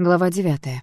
Глава девятая.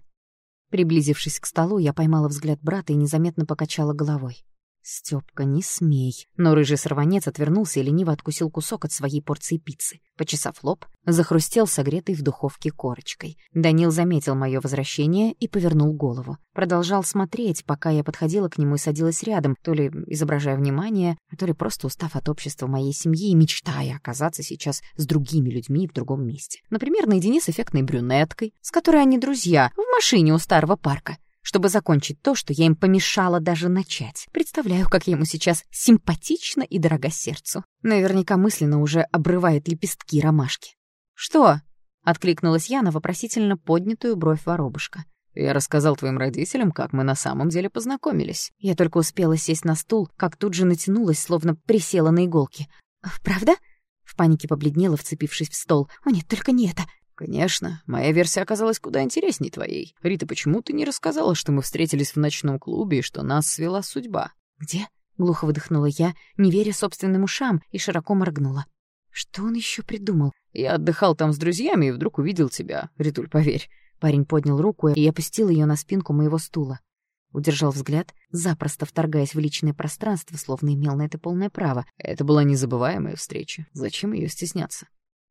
Приблизившись к столу, я поймала взгляд брата и незаметно покачала головой. «Стёпка, не смей!» Но рыжий сорванец отвернулся и лениво откусил кусок от своей порции пиццы. Почесав лоб, захрустел согретой в духовке корочкой. Данил заметил мое возвращение и повернул голову. Продолжал смотреть, пока я подходила к нему и садилась рядом, то ли изображая внимание, то ли просто устав от общества моей семьи и мечтая оказаться сейчас с другими людьми в другом месте. Например, наедине с эффектной брюнеткой, с которой они друзья, в машине у старого парка чтобы закончить то, что я им помешала даже начать. Представляю, как ему сейчас симпатично и дорога сердцу. Наверняка мысленно уже обрывает лепестки ромашки. «Что?» — откликнулась я на вопросительно поднятую бровь воробушка. «Я рассказал твоим родителям, как мы на самом деле познакомились». Я только успела сесть на стул, как тут же натянулась, словно присела на иголки. «Правда?» В панике побледнела, вцепившись в стол. «О нет, только не это. «Конечно, моя версия оказалась куда интереснее твоей. Рита, почему ты не рассказала, что мы встретились в ночном клубе и что нас свела судьба?» «Где?» — глухо выдохнула я, не веря собственным ушам, и широко моргнула. «Что он еще придумал?» «Я отдыхал там с друзьями и вдруг увидел тебя, Ритуль, поверь». Парень поднял руку и опустил ее на спинку моего стула. Удержал взгляд, запросто вторгаясь в личное пространство, словно имел на это полное право. Это была незабываемая встреча. Зачем ее стесняться?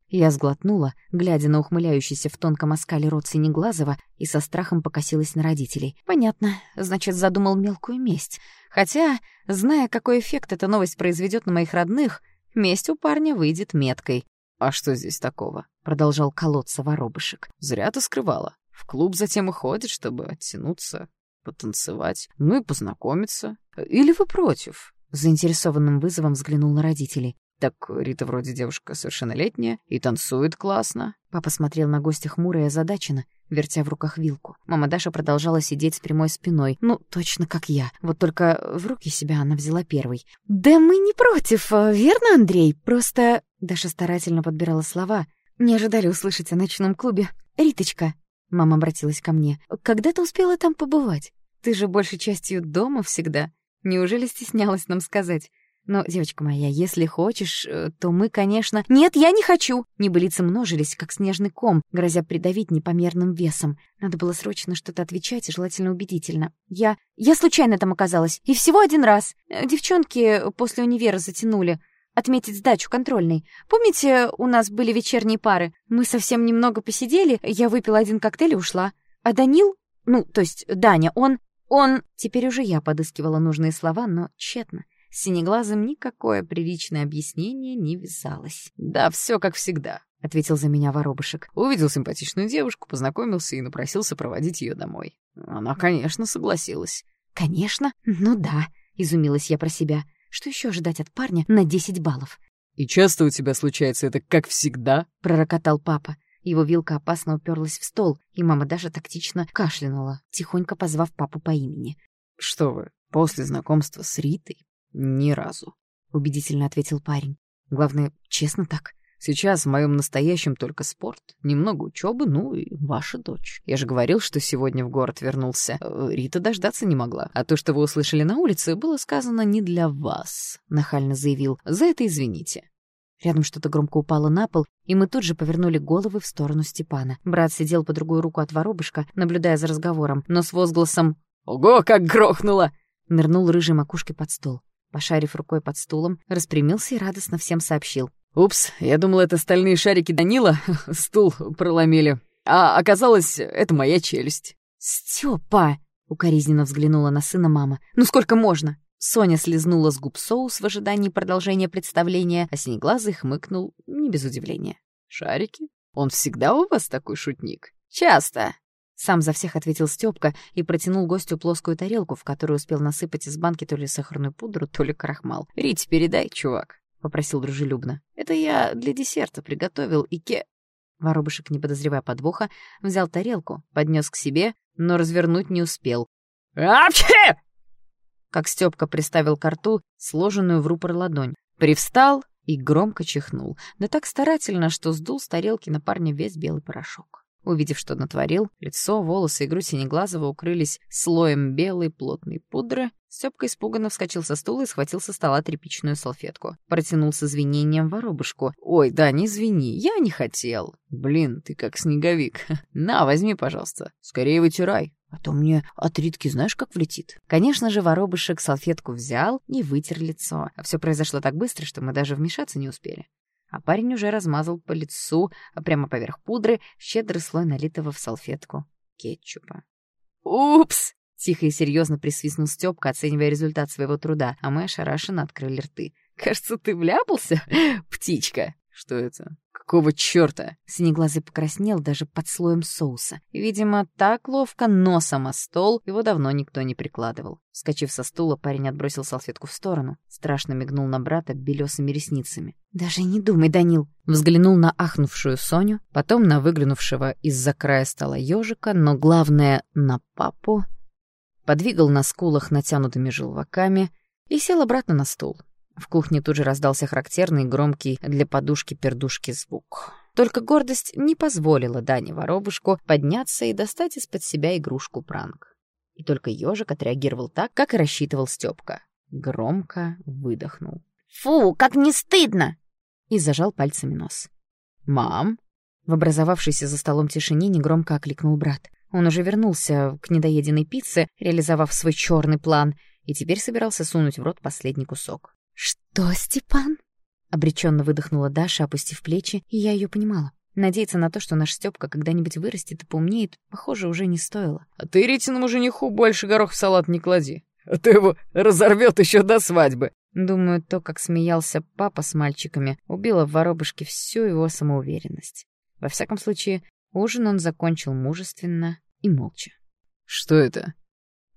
Я сглотнула, глядя на ухмыляющийся в тонком оскале рот Синеглазова, и со страхом покосилась на родителей. Понятно, значит, задумал мелкую месть. Хотя, зная, какой эффект эта новость произведет на моих родных, месть у парня выйдет меткой. «А что здесь такого?» — продолжал колоться воробышек. «Зря ты скрывала. В клуб затем и ходит, чтобы оттянуться, потанцевать, ну и познакомиться. Или вы против?» Заинтересованным вызовом взглянул на родителей. Так Рита вроде девушка совершеннолетняя и танцует классно. Папа смотрел на гостя хмуро и озадаченно, вертя в руках вилку. Мама Даша продолжала сидеть с прямой спиной. Ну, точно как я. Вот только в руки себя она взяла первой. «Да мы не против, э, верно, Андрей? Просто...» Даша старательно подбирала слова. «Не ожидали услышать о ночном клубе. Риточка...» Мама обратилась ко мне. «Когда ты успела там побывать? Ты же большей частью дома всегда. Неужели стеснялась нам сказать?» Но, девочка моя, если хочешь, э, то мы, конечно... Нет, я не хочу! Небылицы множились, как снежный ком, грозя придавить непомерным весом. Надо было срочно что-то отвечать, желательно убедительно. Я... Я случайно там оказалась. И всего один раз. Э, девчонки после универа затянули. Отметить сдачу контрольной. Помните, у нас были вечерние пары? Мы совсем немного посидели, я выпила один коктейль и ушла. А Данил... Ну, то есть Даня, он... Он... Теперь уже я подыскивала нужные слова, но тщетно. Синеглазым никакое приличное объяснение не вязалось. «Да, все как всегда», — ответил за меня воробушек. Увидел симпатичную девушку, познакомился и напросился проводить ее домой. Она, конечно, согласилась. «Конечно? Ну да», — изумилась я про себя. «Что еще ожидать от парня на десять баллов?» «И часто у тебя случается это как всегда?» — пророкотал папа. Его вилка опасно уперлась в стол, и мама даже тактично кашлянула, тихонько позвав папу по имени. «Что вы, после знакомства с Ритой «Ни разу», — убедительно ответил парень. «Главное, честно так. Сейчас в моем настоящем только спорт, немного учебы, ну и ваша дочь. Я же говорил, что сегодня в город вернулся. Э, Рита дождаться не могла. А то, что вы услышали на улице, было сказано не для вас», — нахально заявил. «За это извините». Рядом что-то громко упало на пол, и мы тут же повернули головы в сторону Степана. Брат сидел по другую руку от воробышка, наблюдая за разговором, но с возгласом «Ого, как грохнуло!» нырнул рыжей макушкой под стол. Пошарив рукой под стулом, распрямился и радостно всем сообщил. «Упс, я думал, это стальные шарики Данила стул проломили. А оказалось, это моя челюсть». «Стёпа!» — укоризненно взглянула на сына мама. «Ну сколько можно?» Соня слезнула с губ соус в ожидании продолжения представления, а синеглазый хмыкнул не без удивления. «Шарики? Он всегда у вас такой шутник?» «Часто», сам за всех ответил Стёпка и протянул гостю плоскую тарелку, в которую успел насыпать из банки то ли сахарную пудру, то ли крахмал. «Рить, передай, чувак», — попросил дружелюбно. «Это я для десерта приготовил и ке...» Воробушек, не подозревая подвоха, взял тарелку, поднес к себе, но развернуть не успел. «Апчхи!» Как Стёпка приставил к рту сложенную в рупор ладонь. Привстал и громко чихнул, да так старательно, что сдул с тарелки на парня весь белый порошок. Увидев, что натворил, лицо, волосы и грудь Синеглазого укрылись слоем белой плотной пудры, Стёпка испуганно вскочил со стула и схватил со стола тряпичную салфетку. Протянул с извинением воробушку. «Ой, да, не извини, я не хотел. Блин, ты как снеговик. На, возьми, пожалуйста. Скорее вытирай, а то мне от Ритки знаешь, как влетит». Конечно же, воробушек салфетку взял и вытер лицо. А все произошло так быстро, что мы даже вмешаться не успели а парень уже размазал по лицу, а прямо поверх пудры, щедрый слой налитого в салфетку кетчупа. «Упс!» — тихо и серьезно присвистнул Степка, оценивая результат своего труда, а мы ошарашенно открыли рты. «Кажется, ты вляпался, птичка?» «Что это?» Какого черта? Синеглазый покраснел даже под слоем соуса. Видимо, так ловко носом о стол его давно никто не прикладывал. Скочив со стула, парень отбросил салфетку в сторону. Страшно мигнул на брата белесыми ресницами. «Даже не думай, Данил!» Взглянул на ахнувшую Соню, потом на выглянувшего из-за края стола ежика, но главное — на папу. Подвигал на скулах натянутыми желваками и сел обратно на стул. В кухне тут же раздался характерный громкий для подушки-пердушки звук. Только гордость не позволила Дане Воробушку подняться и достать из-под себя игрушку пранк. И только ежик отреагировал так, как и рассчитывал Степка. Громко выдохнул. «Фу, как не стыдно!» И зажал пальцами нос. «Мам!» В образовавшейся за столом тишине негромко окликнул брат. Он уже вернулся к недоеденной пицце, реализовав свой черный план, и теперь собирался сунуть в рот последний кусок. «Что, Степан?» — обреченно выдохнула Даша, опустив плечи, и я ее понимала. Надеяться на то, что наш Степка когда-нибудь вырастет и поумнеет, похоже, уже не стоило. «А ты Ритиному жениху больше горох в салат не клади, а то его разорвет еще до свадьбы!» Думаю, то, как смеялся папа с мальчиками, убило в воробушке всю его самоуверенность. Во всяком случае, ужин он закончил мужественно и молча. «Что это?»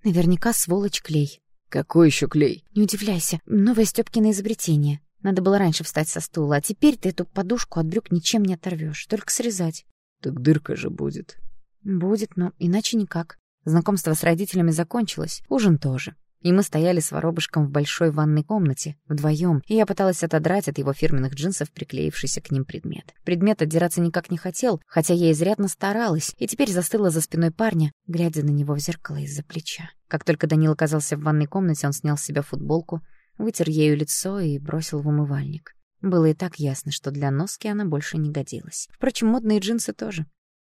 «Наверняка сволочь клей», «Какой еще клей?» «Не удивляйся. Новое Стёпкино изобретение. Надо было раньше встать со стула, а теперь ты эту подушку от брюк ничем не оторвешь, только срезать». «Так дырка же будет». «Будет, но иначе никак. Знакомство с родителями закончилось, ужин тоже. И мы стояли с воробушком в большой ванной комнате, вдвоем, и я пыталась отодрать от его фирменных джинсов приклеившийся к ним предмет. Предмет отдираться никак не хотел, хотя я изрядно старалась, и теперь застыла за спиной парня, глядя на него в зеркало из-за плеча. Как только Данил оказался в ванной комнате, он снял с себя футболку, вытер ею лицо и бросил в умывальник. Было и так ясно, что для носки она больше не годилась. Впрочем, модные джинсы тоже.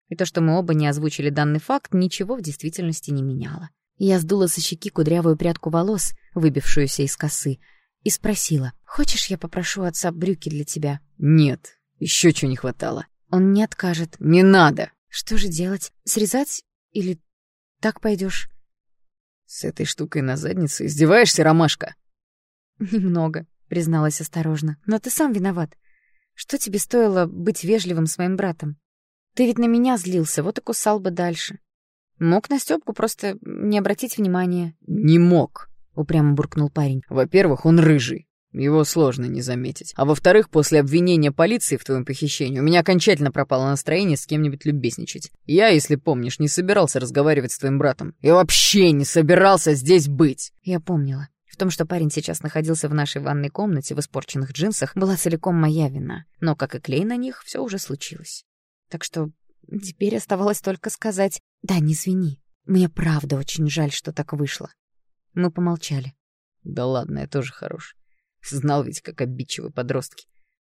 И то, что мы оба не озвучили данный факт, ничего в действительности не меняло. Я сдула со щеки кудрявую прядку волос, выбившуюся из косы, и спросила, «Хочешь, я попрошу отца брюки для тебя?» «Нет, еще чего не хватало». Он не откажет. «Не надо!» «Что же делать? Срезать? Или так пойдешь? «С этой штукой на заднице издеваешься, ромашка?» «Немного», — призналась осторожно. «Но ты сам виноват. Что тебе стоило быть вежливым с моим братом? Ты ведь на меня злился, вот и кусал бы дальше. Мог на Стёпку просто не обратить внимания. «Не мог», — упрямо буркнул парень. «Во-первых, он рыжий. Его сложно не заметить. А во-вторых, после обвинения полиции в твоем похищении у меня окончательно пропало настроение с кем-нибудь любезничать. Я, если помнишь, не собирался разговаривать с твоим братом. Я вообще не собирался здесь быть!» Я помнила. В том, что парень сейчас находился в нашей ванной комнате в испорченных джинсах, была целиком моя вина. Но, как и клей на них, все уже случилось. Так что Теперь оставалось только сказать «Да, не извини, мне правда очень жаль, что так вышло». Мы помолчали. «Да ладно, я тоже хорош. Знал ведь, как обидчивы подростки.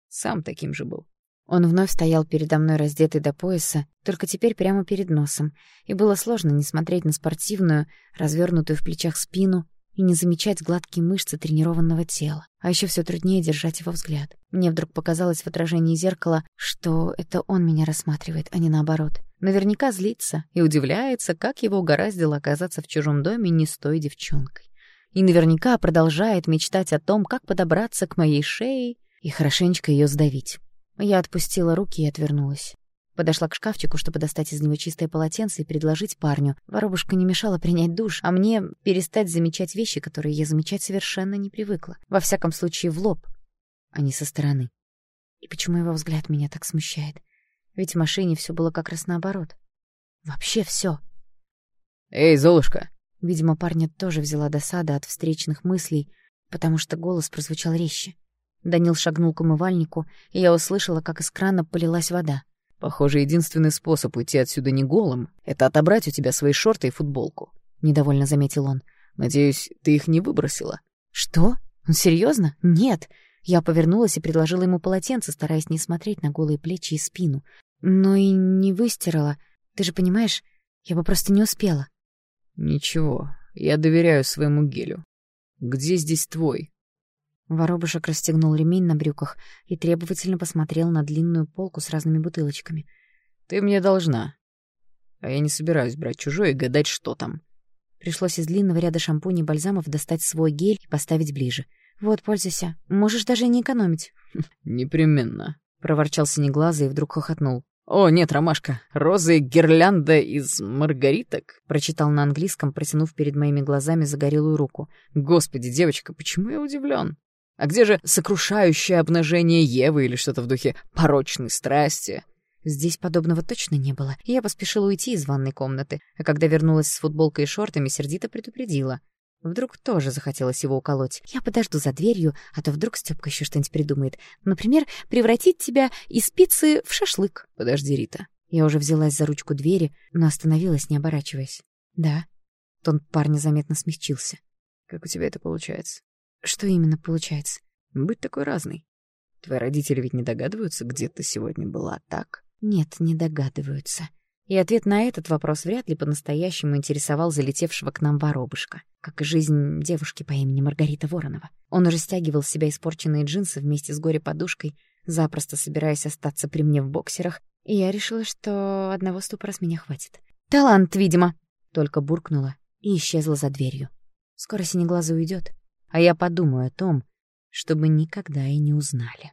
Сам таким же был». Он вновь стоял передо мной раздетый до пояса, только теперь прямо перед носом, и было сложно не смотреть на спортивную, развернутую в плечах спину, и не замечать гладкие мышцы тренированного тела. А еще все труднее держать его взгляд. Мне вдруг показалось в отражении зеркала, что это он меня рассматривает, а не наоборот. Наверняка злится и удивляется, как его угораздило оказаться в чужом доме не с той девчонкой. И наверняка продолжает мечтать о том, как подобраться к моей шее и хорошенечко ее сдавить. Я отпустила руки и отвернулась. Подошла к шкафчику, чтобы достать из него чистое полотенце и предложить парню. Воробушка не мешала принять душ, а мне перестать замечать вещи, которые я замечать совершенно не привыкла. Во всяком случае, в лоб, а не со стороны. И почему его взгляд меня так смущает? Ведь в машине все было как раз наоборот. Вообще все. «Эй, Золушка!» Видимо, парня тоже взяла досада от встречных мыслей, потому что голос прозвучал резче. Данил шагнул к умывальнику, и я услышала, как из крана полилась вода. Похоже, единственный способ уйти отсюда не голым — это отобрать у тебя свои шорты и футболку. Недовольно заметил он. Надеюсь, ты их не выбросила? Что? Серьезно? Нет. Я повернулась и предложила ему полотенце, стараясь не смотреть на голые плечи и спину. Но и не выстирала. Ты же понимаешь, я бы просто не успела. Ничего, я доверяю своему гелю. Где здесь твой? Воробушек расстегнул ремень на брюках и требовательно посмотрел на длинную полку с разными бутылочками. «Ты мне должна. А я не собираюсь брать чужое и гадать, что там». Пришлось из длинного ряда шампуней и бальзамов достать свой гель и поставить ближе. «Вот, пользуйся. Можешь даже и не экономить». «Непременно», — проворчал Синеглазый и вдруг хохотнул. «О, нет, Ромашка, розы гирлянда из маргариток», — прочитал на английском, протянув перед моими глазами загорелую руку. «Господи, девочка, почему я удивлен? А где же сокрушающее обнажение Евы или что-то в духе порочной страсти? Здесь подобного точно не было, и я поспешила уйти из ванной комнаты, а когда вернулась с футболкой и шортами, сердито предупредила. Вдруг тоже захотелось его уколоть. Я подожду за дверью, а то вдруг Стёпка еще что-нибудь придумает. Например, превратить тебя из пиццы в шашлык. Подожди, Рита. Я уже взялась за ручку двери, но остановилась, не оборачиваясь. Да. Тон парня заметно смягчился. Как у тебя это получается? Что именно получается? Быть такой разной. Твои родители ведь не догадываются, где ты сегодня была, так? Нет, не догадываются. И ответ на этот вопрос вряд ли по-настоящему интересовал залетевшего к нам воробушка, как и жизнь девушки по имени Маргарита Воронова. Он уже стягивал с себя испорченные джинсы вместе с горе-подушкой, запросто собираясь остаться при мне в боксерах, и я решила, что одного ступора с меня хватит. «Талант, видимо!» — только буркнула и исчезла за дверью. Скоро синеглазый уйдет, а я подумаю о том, чтобы никогда и не узнали.